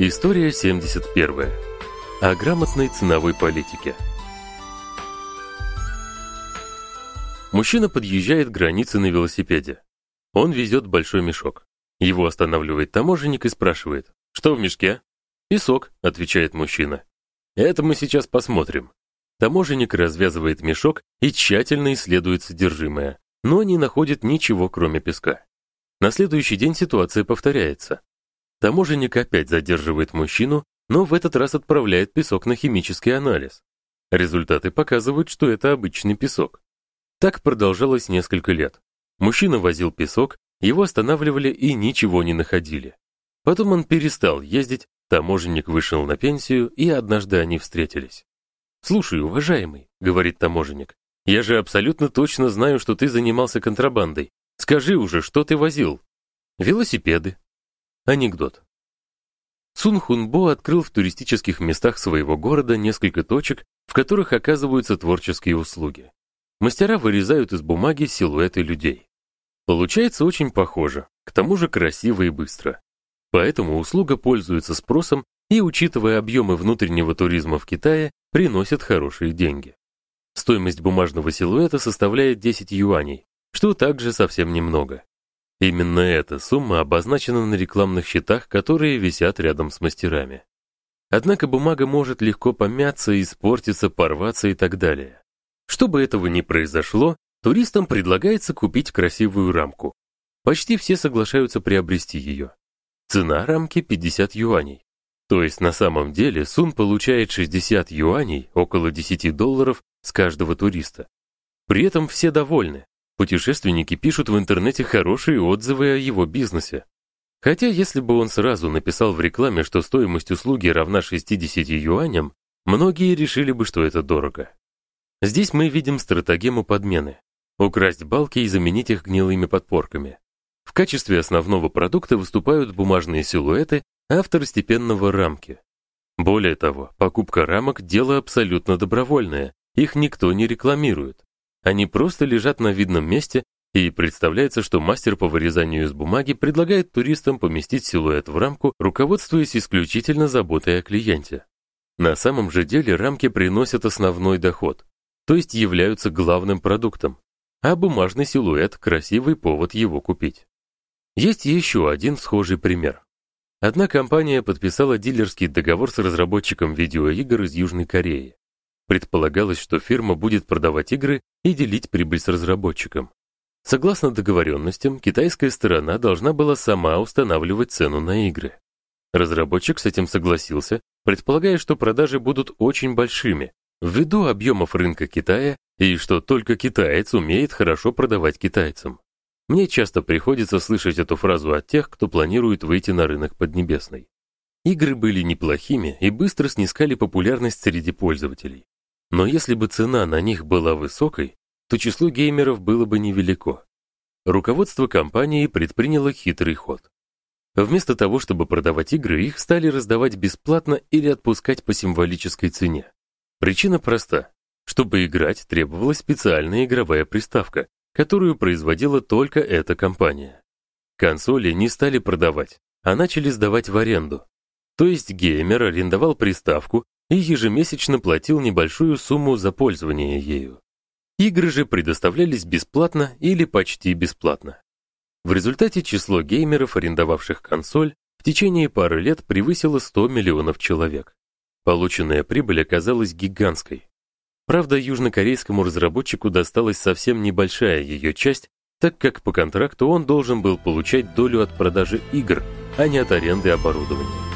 История 71. О грамотной ценовой политике. Мужчина подъезжает к границе на велосипеде. Он везет большой мешок. Его останавливает таможенник и спрашивает: "Что в мешке?" "Песок", отвечает мужчина. "Это мы сейчас посмотрим". Таможенник развязывает мешок и тщательно исследует содержимое, но не находит ничего, кроме песка. На следующий день ситуация повторяется. Таможенник опять задерживает мужчину, но в этот раз отправляет песок на химический анализ. Результаты показывают, что это обычный песок. Так продолжалось несколько лет. Мужчина возил песок, его останавливали и ничего не находили. Потом он перестал ездить, таможенник вышел на пенсию, и однажды они встретились. "Слушай, уважаемый", говорит таможенник. "Я же абсолютно точно знаю, что ты занимался контрабандой. Скажи уже, что ты возил? Велосипеды. Анекдот. Сун Хунбо открыл в туристических местах своего города несколько точек, в которых оказываются творческие услуги. Мастера вырезают из бумаги силуэты людей. Получается очень похоже, к тому же красиво и быстро. Поэтому услуга пользуется спросом и, учитывая объемы внутреннего туризма в Китае, приносит хорошие деньги. Стоимость бумажного силуэта составляет 10 юаней, что также совсем немного. Именно эта сумма обозначена на рекламных щитах, которые висят рядом с мастерами. Однако бумага может легко помяться, испортиться, порваться и так далее. Чтобы этого не произошло, туристам предлагается купить красивую рамку. Почти все соглашаются приобрести ее. Цена рамки 50 юаней. То есть на самом деле Сун получает 60 юаней, около 10 долларов с каждого туриста. При этом все довольны. Путешественники пишут в интернете хорошие отзывы о его бизнесе. Хотя если бы он сразу написал в рекламе, что стоимость услуги равна 60 юаням, многие решили бы, что это дорого. Здесь мы видим стратегему подмены: украсть балки и заменить их гнилыми подпорками. В качестве основного продукта выступают бумажные силуэты, а второстепенного рамки. Более того, покупка рамок дело абсолютно добровольное, их никто не рекламирует. Они просто лежат на видном месте, и представляется, что мастер по вырезанию из бумаги предлагает туристам поместить силуэт в рамку, руководствуясь исключительно заботой о клиенте. На самом же деле рамки приносят основной доход, то есть являются главным продуктом, а бумажный силуэт красивый повод его купить. Есть еще один схожий пример. Одна компания подписала дилерский договор с разработчиком видеоигр из Южной Кореи. Предполагалось, что фирма будет продавать игры и делить прибыль с разработчиком. Согласно договоренностям, китайская сторона должна была сама устанавливать цену на игры. Разработчик с этим согласился, предполагая, что продажи будут очень большими, ввиду объемов рынка Китая и что только китаец умеет хорошо продавать китайцам. Мне часто приходится слышать эту фразу от тех, кто планирует выйти на рынок Поднебесной. Игры были неплохими и быстро снискали популярность среди пользователей. Но если бы цена на них была высокой, то число геймеров было бы невелико. Руководство компании предприняло хитрый ход. Вместо того, чтобы продавать игры, их стали раздавать бесплатно или отпускать по символической цене. Причина проста. Чтобы играть, требовалась специальная игровая приставка, которую производила только эта компания. Консоли не стали продавать, а начали сдавать в аренду. То есть геймер арендовал приставку и ежемесячно платил небольшую сумму за пользование ею. Игры же предоставлялись бесплатно или почти бесплатно. В результате число геймеров, арендовавших консоль, в течение пары лет превысило 100 миллионов человек. Полученная прибыль оказалась гигантской. Правда, южнокорейскому разработчику досталась совсем небольшая ее часть, так как по контракту он должен был получать долю от продажи игр, а не от аренды оборудования.